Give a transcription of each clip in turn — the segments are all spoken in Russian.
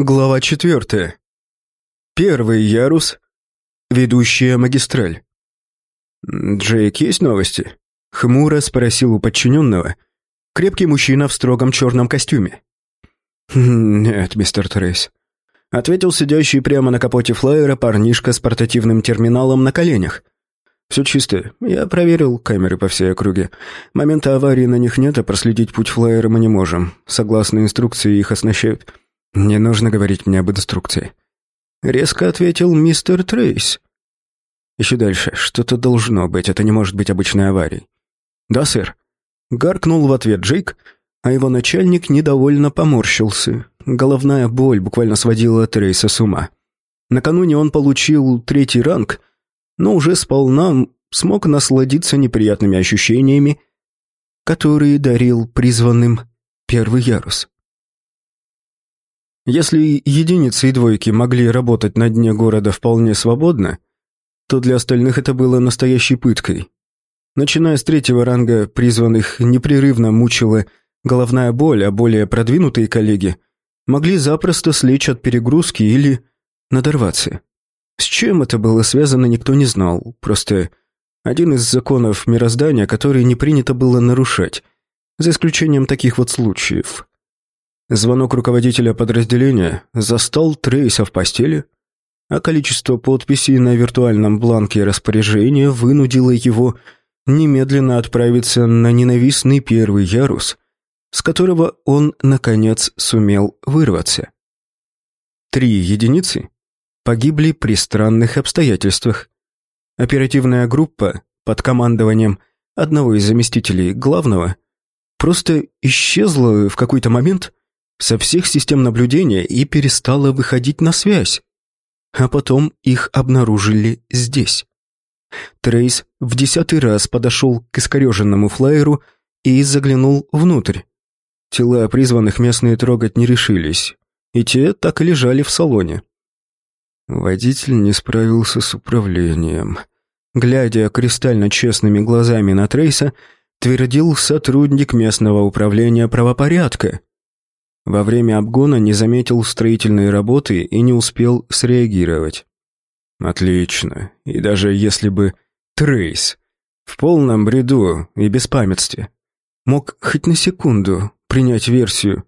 Глава четвертая. Первый ярус. Ведущая магистраль. «Джейк, есть новости?» Хмуро спросил у подчиненного. Крепкий мужчина в строгом черном костюме. «Нет, мистер Трейс», — ответил сидящий прямо на капоте флайера парнишка с портативным терминалом на коленях. «Все чисто. Я проверил камеры по всей округе. Момента аварии на них нет, а проследить путь флайера мы не можем. Согласно инструкции, их оснащают...» «Не нужно говорить мне об инструкции», — резко ответил мистер Трейс. «Еще дальше. Что-то должно быть. Это не может быть обычной аварией». «Да, сэр». Гаркнул в ответ Джейк, а его начальник недовольно поморщился. Головная боль буквально сводила Трейса с ума. Накануне он получил третий ранг, но уже сполна смог насладиться неприятными ощущениями, которые дарил призванным первый ярус. Если единицы и двойки могли работать на дне города вполне свободно, то для остальных это было настоящей пыткой. Начиная с третьего ранга призванных непрерывно мучила головная боль, а более продвинутые коллеги могли запросто слечь от перегрузки или надорваться. С чем это было связано, никто не знал, просто один из законов мироздания, который не принято было нарушать, за исключением таких вот случаев. Звонок руководителя подразделения застал Трейса в постели, а количество подписей на виртуальном бланке распоряжения вынудило его немедленно отправиться на ненавистный первый ярус, с которого он, наконец, сумел вырваться. Три единицы погибли при странных обстоятельствах. Оперативная группа под командованием одного из заместителей главного просто исчезла в какой-то момент – со всех систем наблюдения и перестала выходить на связь. А потом их обнаружили здесь. Трейс в десятый раз подошел к искореженному флайеру и заглянул внутрь. Тела призванных местные трогать не решились, и те так и лежали в салоне. Водитель не справился с управлением. Глядя кристально честными глазами на Трейса, твердил сотрудник местного управления правопорядка, во время обгона не заметил строительной работы и не успел среагировать. Отлично. И даже если бы Трейс в полном бреду и беспамятстве мог хоть на секунду принять версию,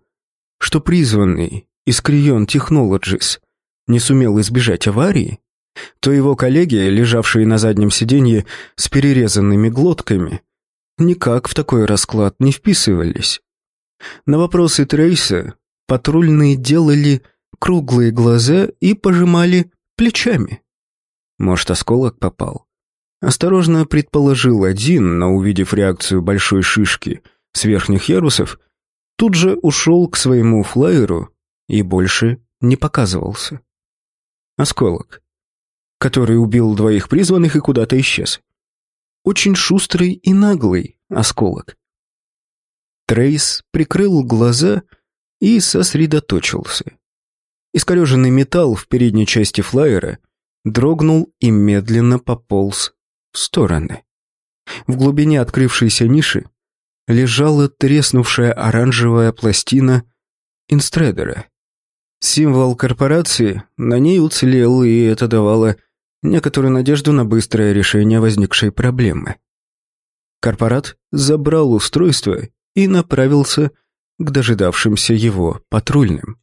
что призванный Искрион Technologies не сумел избежать аварии, то его коллеги, лежавшие на заднем сиденье с перерезанными глотками, никак в такой расклад не вписывались. На вопросы Трейса патрульные делали круглые глаза и пожимали плечами. Может, осколок попал? Осторожно предположил один, но увидев реакцию большой шишки с верхних ярусов, тут же ушел к своему флайеру и больше не показывался. Осколок, который убил двоих призванных и куда-то исчез. Очень шустрый и наглый осколок. Трейс прикрыл глаза и сосредоточился. Искореженный металл в передней части флайера дрогнул и медленно пополз в стороны. В глубине открывшейся ниши лежала треснувшая оранжевая пластина инстредера. Символ корпорации на ней уцелел, и это давало некоторую надежду на быстрое решение возникшей проблемы. Корпорат забрал устройство и направился к дожидавшимся его патрульным.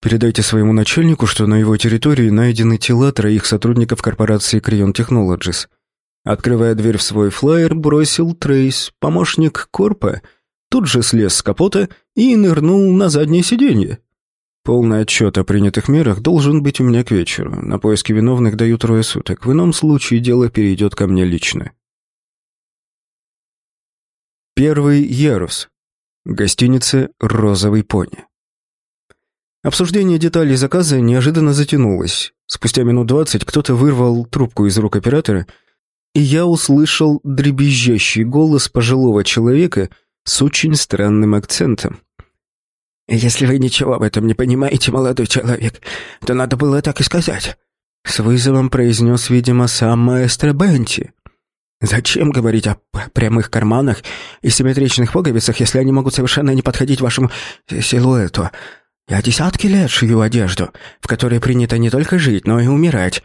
Передайте своему начальнику, что на его территории найдены тела троих сотрудников корпорации Крион Technologies. Открывая дверь в свой флайер, бросил Трейс, помощник Корпа, тут же слез с капота и нырнул на заднее сиденье. Полный отчет о принятых мерах должен быть у меня к вечеру. На поиски виновных даю трое суток. В ином случае дело перейдет ко мне лично. Первый ярус. Гостиница «Розовый пони». Обсуждение деталей заказа неожиданно затянулось. Спустя минут двадцать кто-то вырвал трубку из рук оператора, и я услышал дребезжащий голос пожилого человека с очень странным акцентом. «Если вы ничего об этом не понимаете, молодой человек, то надо было так и сказать», — с вызовом произнес, видимо, сам маэстро Бенти. Зачем говорить о прямых карманах и симметричных пуговицах, если они могут совершенно не подходить вашему силуэту? Я десятки лет шью одежду, в которой принято не только жить, но и умирать.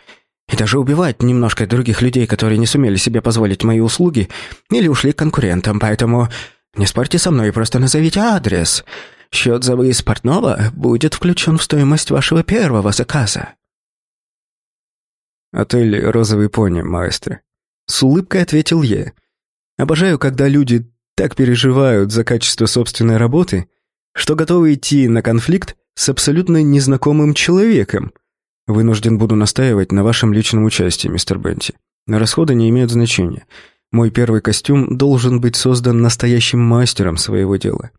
И даже убивать немножко других людей, которые не сумели себе позволить мои услуги или ушли к конкурентам, поэтому не спорьте со мной, просто назовите адрес. Счет за выезд портного будет включен в стоимость вашего первого заказа». «Отель «Розовый пони», маэстро». С улыбкой ответил я. «Обожаю, когда люди так переживают за качество собственной работы, что готовы идти на конфликт с абсолютно незнакомым человеком. Вынужден буду настаивать на вашем личном участии, мистер Бенти. Расходы не имеют значения. Мой первый костюм должен быть создан настоящим мастером своего дела».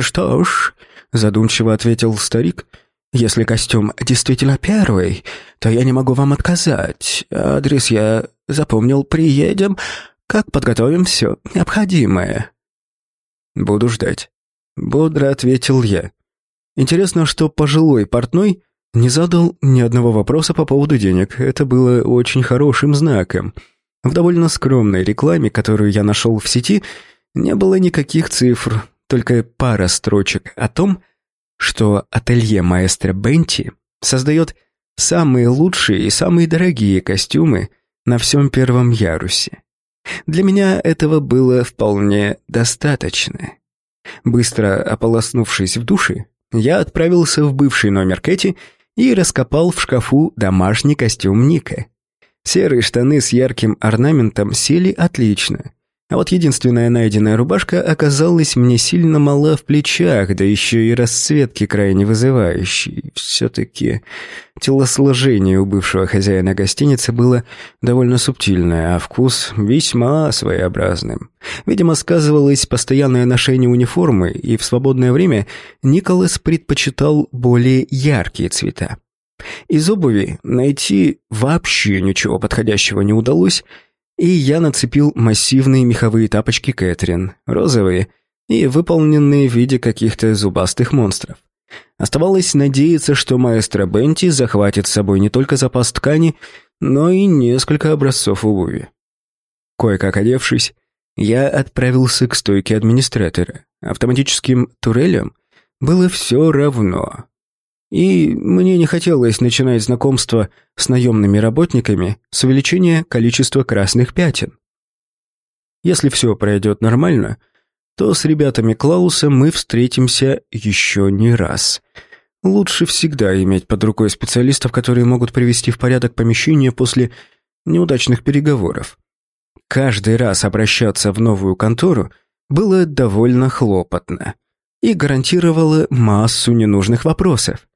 «Что ж», — задумчиво ответил старик, — «если костюм действительно первый, то я не могу вам отказать. Адрес я запомнил, приедем, как подготовим все необходимое». «Буду ждать», — бодро ответил я. Интересно, что пожилой портной не задал ни одного вопроса по поводу денег. Это было очень хорошим знаком. В довольно скромной рекламе, которую я нашел в сети, не было никаких цифр, только пара строчек о том, что ателье маэстро Бенти создает самые лучшие и самые дорогие костюмы на всем первом ярусе. Для меня этого было вполне достаточно. Быстро ополоснувшись в душе, я отправился в бывший номер Кэти и раскопал в шкафу домашний костюм Ника. Серые штаны с ярким орнаментом сели отлично, а вот единственная найденная рубашка оказалась мне сильно мала в плечах, да еще и расцветки крайне вызывающей. Все-таки телосложение у бывшего хозяина гостиницы было довольно субтильное, а вкус весьма своеобразным. Видимо, сказывалось постоянное ношение униформы, и в свободное время Николас предпочитал более яркие цвета. Из обуви найти вообще ничего подходящего не удалось, и я нацепил массивные меховые тапочки Кэтрин, розовые и выполненные в виде каких-то зубастых монстров. Оставалось надеяться, что маэстро Бенти захватит с собой не только запас ткани, но и несколько образцов обуви. Кое-как одевшись, я отправился к стойке администратора. Автоматическим турелям было все равно. И мне не хотелось начинать знакомство с наемными работниками с увеличения количества красных пятен. Если все пройдет нормально, то с ребятами Клауса мы встретимся еще не раз. Лучше всегда иметь под рукой специалистов, которые могут привести в порядок помещение после неудачных переговоров. Каждый раз обращаться в новую контору было довольно хлопотно и гарантировало массу ненужных вопросов.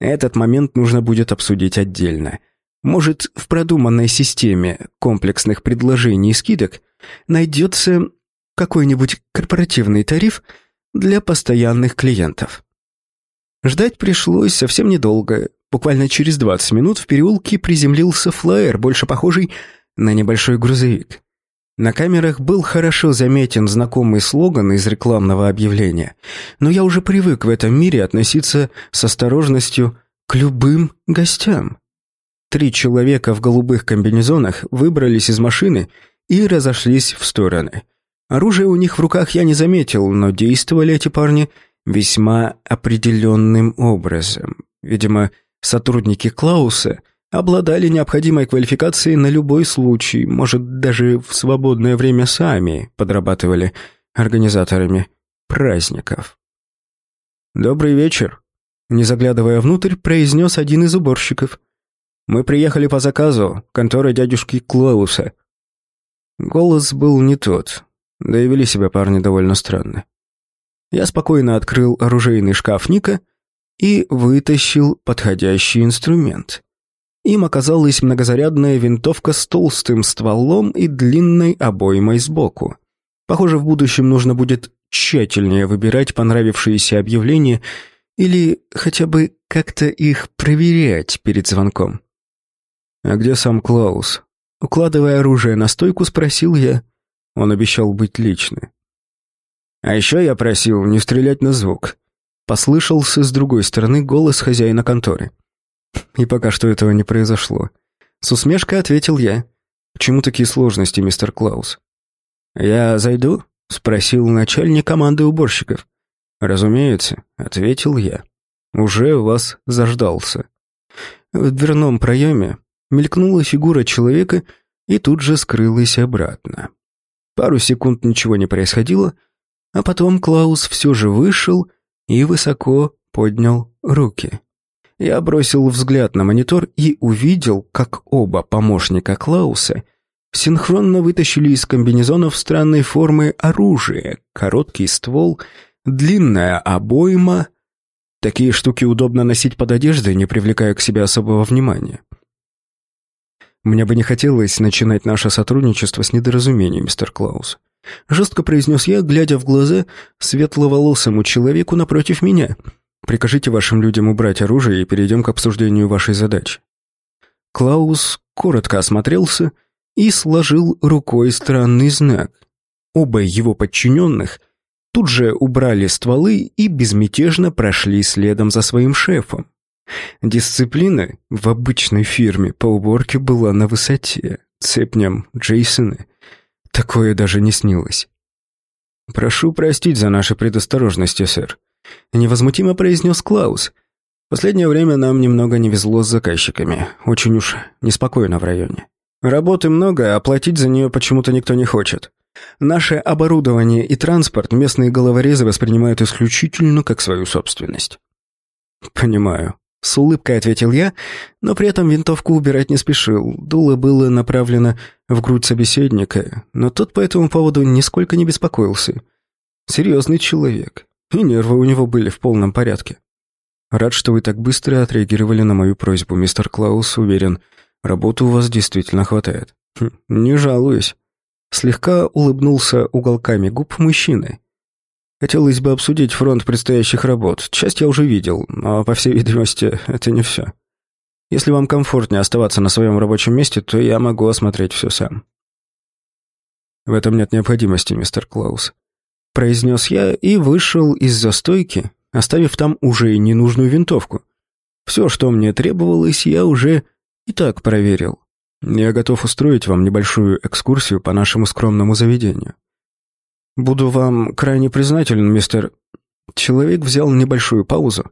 Этот момент нужно будет обсудить отдельно. Может, в продуманной системе комплексных предложений и скидок найдется какой-нибудь корпоративный тариф для постоянных клиентов. Ждать пришлось совсем недолго. Буквально через 20 минут в переулке приземлился флайер, больше похожий на небольшой грузовик. На камерах был хорошо заметен знакомый слоган из рекламного объявления, но я уже привык в этом мире относиться с осторожностью к любым гостям. Три человека в голубых комбинезонах выбрались из машины и разошлись в стороны. Оружие у них в руках я не заметил, но действовали эти парни весьма определенным образом. Видимо, сотрудники Клауса – обладали необходимой квалификацией на любой случай, может, даже в свободное время сами подрабатывали организаторами праздников. «Добрый вечер», — не заглядывая внутрь, произнес один из уборщиков. «Мы приехали по заказу, конторы дядюшки Клауса». Голос был не тот, да и вели себя парни довольно странно. Я спокойно открыл оружейный шкаф Ника и вытащил подходящий инструмент. Им оказалась многозарядная винтовка с толстым стволом и длинной обоймой сбоку. Похоже, в будущем нужно будет тщательнее выбирать понравившиеся объявления или хотя бы как-то их проверять перед звонком. «А где сам Клаус?» Укладывая оружие на стойку, спросил я. Он обещал быть лично. «А еще я просил не стрелять на звук». Послышался с другой стороны голос хозяина конторы. И пока что этого не произошло. С усмешкой ответил я. «Почему такие сложности, мистер Клаус?» «Я зайду?» — спросил начальник команды уборщиков. «Разумеется», — ответил я. уже вас заждался». В дверном проеме мелькнула фигура человека и тут же скрылась обратно. Пару секунд ничего не происходило, а потом Клаус все же вышел и высоко поднял руки. Я бросил взгляд на монитор и увидел, как оба помощника Клауса синхронно вытащили из комбинезонов странной формы оружие, короткий ствол, длинная обойма. Такие штуки удобно носить под одеждой, не привлекая к себе особого внимания. Мне бы не хотелось начинать наше сотрудничество с недоразумения, мистер Клаус. Жестко произнес я, глядя в глаза светловолосому человеку напротив меня. Прикажите вашим людям убрать оружие и перейдем к обсуждению вашей задачи. Клаус коротко осмотрелся и сложил рукой странный знак. Оба его подчиненных тут же убрали стволы и безмятежно прошли следом за своим шефом. Дисциплина в обычной фирме по уборке была на высоте. Цепням Джейсона такое даже не снилось. «Прошу простить за наши предосторожности, сэр», — невозмутимо произнес Клаус. «Последнее время нам немного не везло с заказчиками. Очень уж неспокойно в районе. Работы много, а платить за нее почему-то никто не хочет. Наше оборудование и транспорт местные головорезы воспринимают исключительно как свою собственность». «Понимаю», с улыбкой ответил я, но при этом винтовку убирать не спешил. Дуло было направлено в грудь собеседника, но тот по этому поводу нисколько не беспокоился. Серьезный человек, и нервы у него были в полном порядке. Рад, что вы так быстро отреагировали на мою просьбу, мистер Клаус, уверен. Работы у вас действительно хватает. Хм, не жалуюсь. Слегка улыбнулся уголками губ мужчины. Хотелось бы обсудить фронт предстоящих работ. Часть я уже видел, но, по всей видимости, это не все. Если вам комфортнее оставаться на своем рабочем месте, то я могу осмотреть все сам. В этом нет необходимости, мистер Клаус. Произнес я и вышел из застойки, оставив там уже ненужную винтовку. Все, что мне требовалось, я уже и так проверил. Я готов устроить вам небольшую экскурсию по нашему скромному заведению. «Буду вам крайне признателен, мистер...» Человек взял небольшую паузу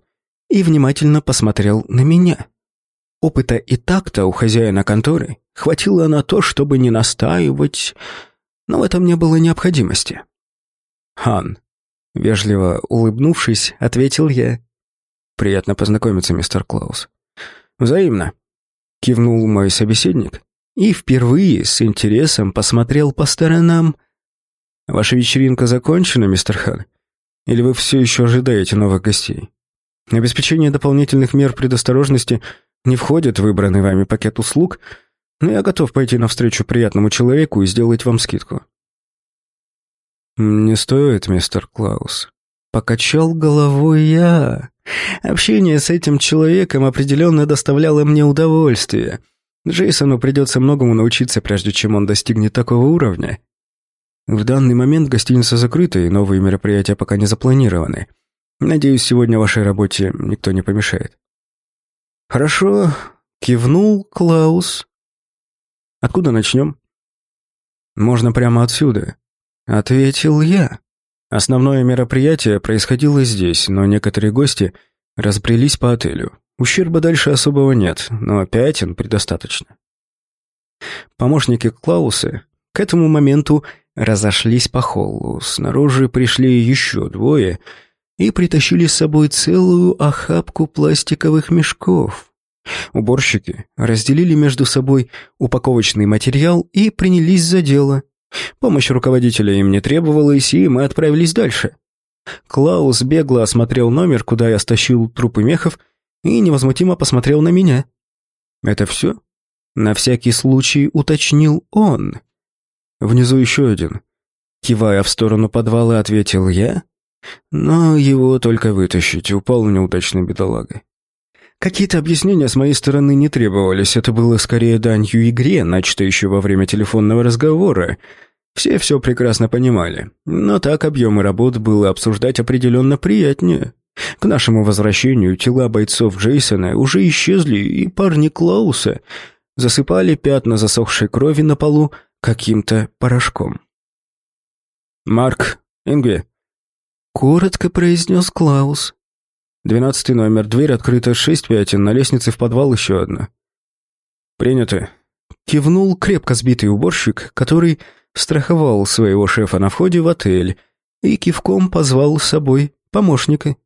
и внимательно посмотрел на меня. Опыта и такта у хозяина конторы хватило на то, чтобы не настаивать, но в этом не было необходимости. «Хан», — вежливо улыбнувшись, ответил я. «Приятно познакомиться, мистер Клаус». «Взаимно», — кивнул мой собеседник и впервые с интересом посмотрел по сторонам, Ваша вечеринка закончена, мистер Хан? Или вы все еще ожидаете новых гостей? Обеспечение дополнительных мер предосторожности не входит в выбранный вами пакет услуг, но я готов пойти навстречу приятному человеку и сделать вам скидку. Не стоит, мистер Клаус. Покачал головой я. Общение с этим человеком определенно доставляло мне удовольствие. Джейсону придется многому научиться, прежде чем он достигнет такого уровня. В данный момент гостиница закрыта, и новые мероприятия пока не запланированы. Надеюсь, сегодня вашей работе никто не помешает. Хорошо, кивнул Клаус. Откуда начнем? Можно прямо отсюда, ответил я. Основное мероприятие происходило здесь, но некоторые гости разбрелись по отелю. Ущерба дальше особого нет, но пятен предостаточно. Помощники Клауса к этому моменту разошлись по холлу. Снаружи пришли еще двое и притащили с собой целую охапку пластиковых мешков. Уборщики разделили между собой упаковочный материал и принялись за дело. Помощь руководителя им не требовалась, и мы отправились дальше. Клаус бегло осмотрел номер, куда я стащил трупы мехов, и невозмутимо посмотрел на меня. «Это все?» На всякий случай уточнил он. Внизу еще один. Кивая в сторону подвала, ответил я, но его только вытащить, упал неудачной бедолагой. Какие-то объяснения с моей стороны не требовались, это было скорее данью игре, начатой еще во время телефонного разговора. Все все прекрасно понимали, но так объемы работ было обсуждать определенно приятнее. К нашему возвращению тела бойцов Джейсона уже исчезли, и парни Клауса засыпали пятна засохшей крови на полу, каким-то порошком. «Марк, Ингви», — коротко произнес Клаус. Двенадцатый номер, дверь открыта, шесть пятен, на лестнице в подвал еще одна». «Принято». Кивнул крепко сбитый уборщик, который страховал своего шефа на входе в отель и кивком позвал с собой помощника.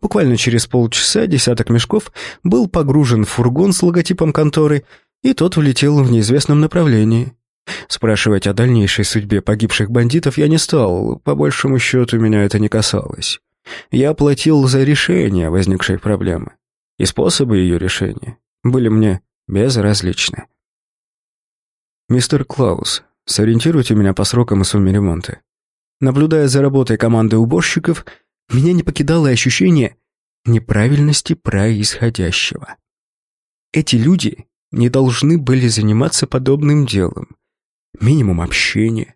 Буквально через полчаса десяток мешков был погружен в фургон с логотипом конторы, и тот влетел в неизвестном направлении. Спрашивать о дальнейшей судьбе погибших бандитов я не стал, по большему счету меня это не касалось. Я платил за решение возникшей проблемы, и способы ее решения были мне безразличны. «Мистер Клаус, сориентируйте меня по срокам и сумме ремонта». Наблюдая за работой команды уборщиков, меня не покидало ощущение неправильности происходящего. Эти люди не должны были заниматься подобным делом. Минимум общения,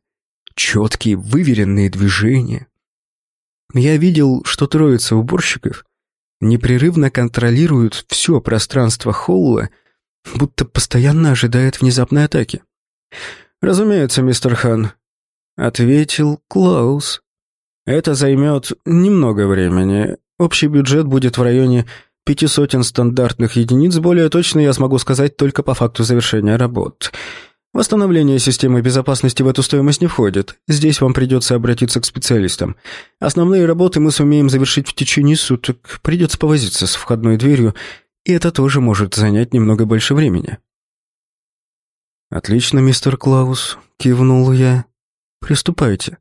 четкие, выверенные движения. Я видел, что троица уборщиков непрерывно контролируют все пространство холла, будто постоянно ожидает внезапной атаки. «Разумеется, мистер Хан», — ответил Клаус. Это займет немного времени. Общий бюджет будет в районе пяти сотен стандартных единиц, более точно я смогу сказать только по факту завершения работ. Восстановление системы безопасности в эту стоимость не входит. Здесь вам придется обратиться к специалистам. Основные работы мы сумеем завершить в течение суток. Придется повозиться с входной дверью, и это тоже может занять немного больше времени. «Отлично, мистер Клаус», — кивнул я. «Приступайте».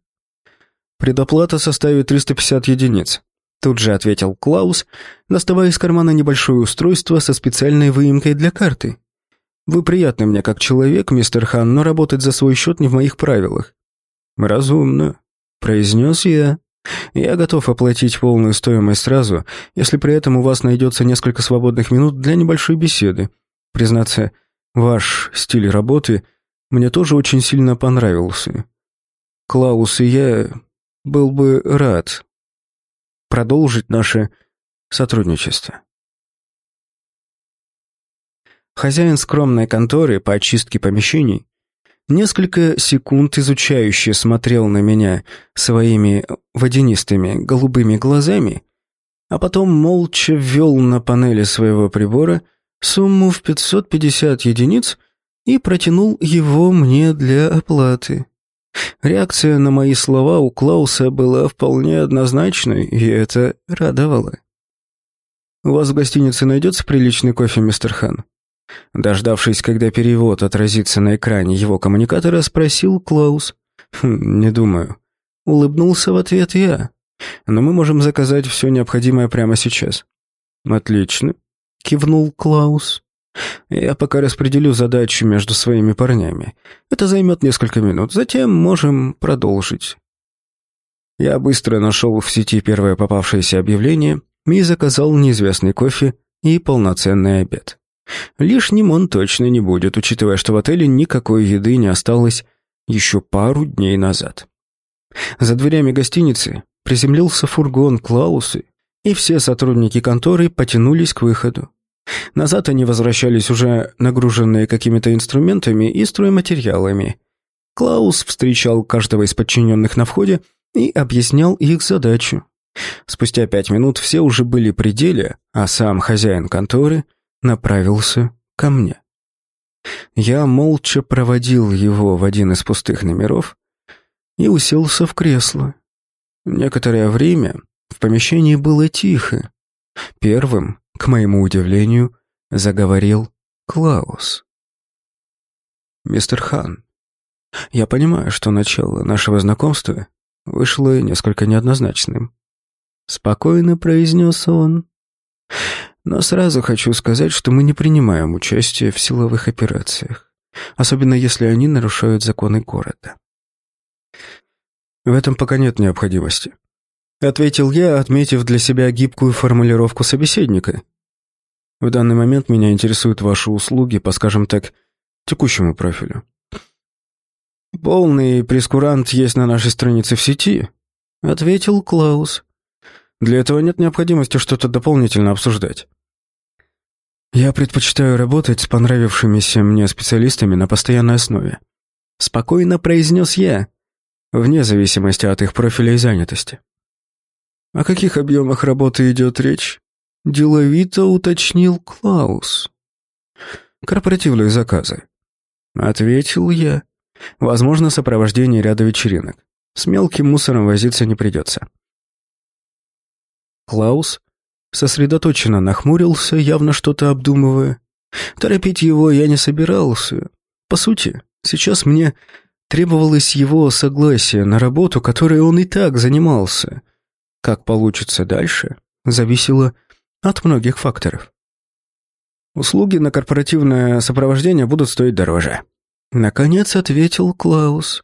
Предоплата составит 350 единиц. Тут же ответил Клаус, доставая из кармана небольшое устройство со специальной выемкой для карты. «Вы приятны мне как человек, мистер Хан, но работать за свой счет не в моих правилах». «Разумно», — произнес я. «Я готов оплатить полную стоимость сразу, если при этом у вас найдется несколько свободных минут для небольшой беседы. Признаться, ваш стиль работы мне тоже очень сильно понравился. Клаус и я был бы рад продолжить наше сотрудничество. Хозяин скромной конторы по очистке помещений несколько секунд изучающе смотрел на меня своими водянистыми голубыми глазами, а потом молча ввел на панели своего прибора сумму в 550 единиц и протянул его мне для оплаты. Реакция на мои слова у Клауса была вполне однозначной, и это радовало. «У вас в гостинице найдется приличный кофе, мистер Хан?» Дождавшись, когда перевод отразится на экране его коммуникатора, спросил Клаус. «Хм, «Не думаю». Улыбнулся в ответ я. «Но мы можем заказать все необходимое прямо сейчас». «Отлично», — кивнул Клаус. Я пока распределю задачи между своими парнями. Это займет несколько минут, затем можем продолжить. Я быстро нашел в сети первое попавшееся объявление и заказал неизвестный кофе и полноценный обед. Лишним он точно не будет, учитывая, что в отеле никакой еды не осталось еще пару дней назад. За дверями гостиницы приземлился фургон Клаусы, и все сотрудники конторы потянулись к выходу. Назад они возвращались уже нагруженные какими-то инструментами и стройматериалами. Клаус встречал каждого из подчиненных на входе и объяснял их задачу. Спустя пять минут все уже были при деле, а сам хозяин конторы направился ко мне. Я молча проводил его в один из пустых номеров и уселся в кресло. Некоторое время в помещении было тихо. Первым к моему удивлению, заговорил Клаус. «Мистер Хан, я понимаю, что начало нашего знакомства вышло несколько неоднозначным». Спокойно произнес он. «Но сразу хочу сказать, что мы не принимаем участие в силовых операциях, особенно если они нарушают законы города». «В этом пока нет необходимости», — ответил я, отметив для себя гибкую формулировку собеседника. «В данный момент меня интересуют ваши услуги по, скажем так, текущему профилю». «Полный прескурант есть на нашей странице в сети», — ответил Клаус. «Для этого нет необходимости что-то дополнительно обсуждать». «Я предпочитаю работать с понравившимися мне специалистами на постоянной основе», — спокойно произнес я, вне зависимости от их профиля и занятости. О каких объемах работы идет речь? Деловито уточнил Клаус. Корпоративные заказы. Ответил я. Возможно, сопровождение ряда вечеринок. С мелким мусором возиться не придется. Клаус сосредоточенно нахмурился, явно что-то обдумывая. Торопить его я не собирался. По сути, сейчас мне требовалось его согласие на работу, которой он и так занимался. Как получится дальше, зависело от многих факторов. Услуги на корпоративное сопровождение будут стоить дороже. Наконец ответил Клаус.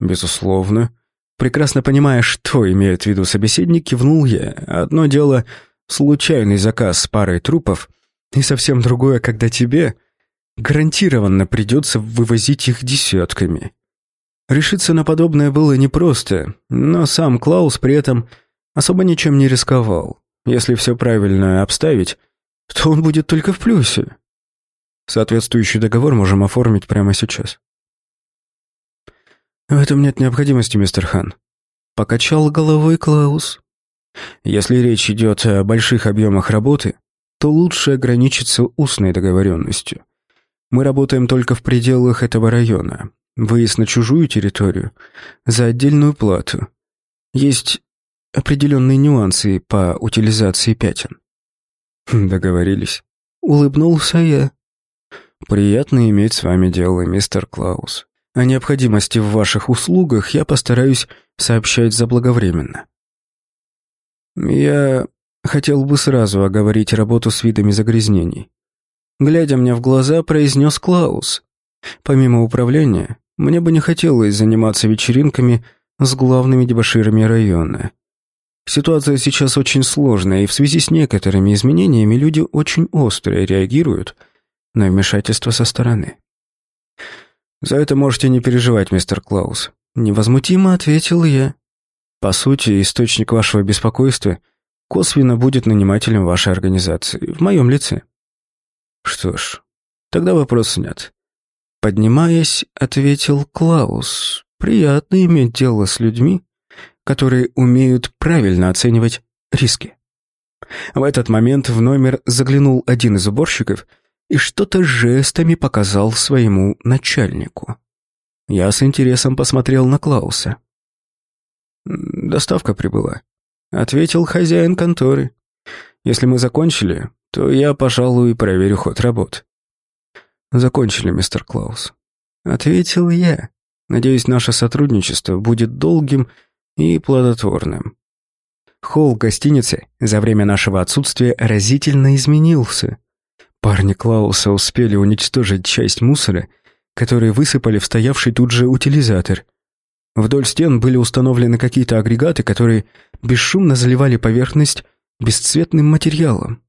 Безусловно. Прекрасно понимая, что имеют в виду собеседник, кивнул я. Одно дело — случайный заказ с парой трупов, и совсем другое, когда тебе гарантированно придется вывозить их десятками. Решиться на подобное было непросто, но сам Клаус при этом особо ничем не рисковал. Если все правильно обставить, то он будет только в плюсе. Соответствующий договор можем оформить прямо сейчас. В этом нет необходимости, мистер Хан. Покачал головой Клаус. Если речь идет о больших объемах работы, то лучше ограничиться устной договоренностью. Мы работаем только в пределах этого района. Выезд на чужую территорию за отдельную плату. Есть определенные нюансы по утилизации пятен. Договорились. Улыбнулся я. Приятно иметь с вами дело, мистер Клаус. О необходимости в ваших услугах я постараюсь сообщать заблаговременно. Я хотел бы сразу оговорить работу с видами загрязнений. Глядя мне в глаза, произнес Клаус. Помимо управления, мне бы не хотелось заниматься вечеринками с главными дебоширами района. Ситуация сейчас очень сложная, и в связи с некоторыми изменениями люди очень остро реагируют на вмешательство со стороны. «За это можете не переживать, мистер Клаус», — невозмутимо ответил я. «По сути, источник вашего беспокойства косвенно будет нанимателем вашей организации, в моем лице». «Что ж, тогда вопроса нет». Поднимаясь, ответил Клаус. «Приятно иметь дело с людьми, которые умеют правильно оценивать риски. В этот момент в номер заглянул один из уборщиков и что-то жестами показал своему начальнику. Я с интересом посмотрел на Клауса. «Доставка прибыла», — ответил хозяин конторы. «Если мы закончили, то я, пожалуй, проверю ход работ». «Закончили, мистер Клаус», — ответил я. «Надеюсь, наше сотрудничество будет долгим и плодотворным. Холл гостиницы за время нашего отсутствия разительно изменился. Парни Клауса успели уничтожить часть мусора, который высыпали в стоявший тут же утилизатор. Вдоль стен были установлены какие-то агрегаты, которые бесшумно заливали поверхность бесцветным материалом.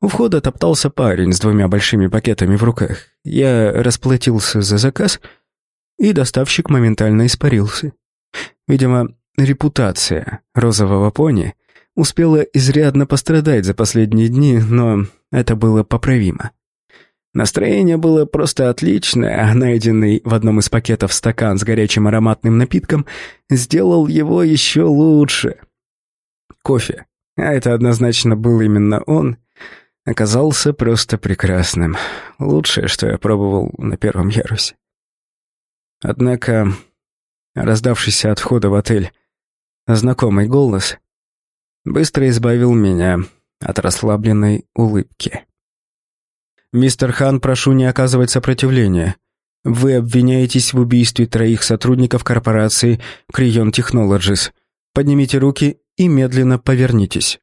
У входа топтался парень с двумя большими пакетами в руках. Я расплатился за заказ, и доставщик моментально испарился. Видимо, репутация розового пони успела изрядно пострадать за последние дни, но это было поправимо. Настроение было просто отличное, а найденный в одном из пакетов стакан с горячим ароматным напитком сделал его еще лучше. Кофе, а это однозначно был именно он, оказался просто прекрасным. Лучшее, что я пробовал на первом ярусе. Однако раздавшийся от входа в отель знакомый голос быстро избавил меня от расслабленной улыбки. «Мистер Хан, прошу не оказывать сопротивления. Вы обвиняетесь в убийстве троих сотрудников корпорации Крион Technologies. Поднимите руки и медленно повернитесь».